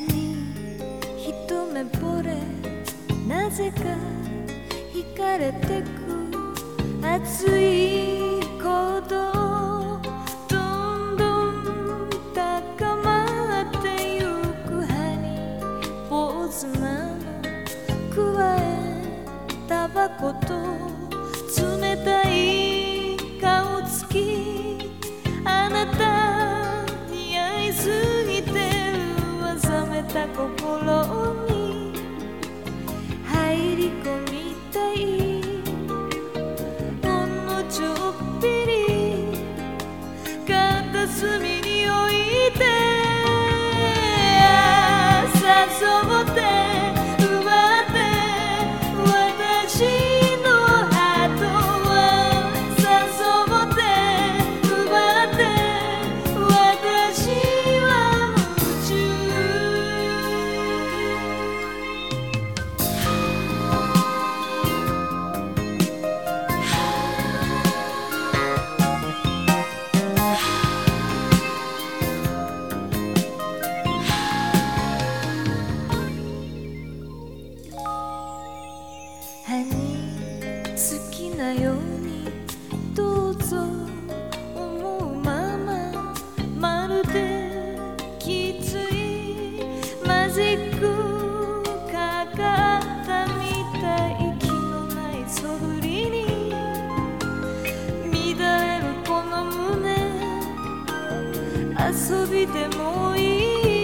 に一目惚れなぜか惹かれてく熱い鼓動どんどん高まってゆく歯にポーズなの加えタバコと冷たいざめた心に入り込みたい。ほんのちょっぴり片隅に置いて好きなようにどうぞ思うまままるできついマジックかかったみたい気のないそぶりに乱れるこの胸遊びでもいい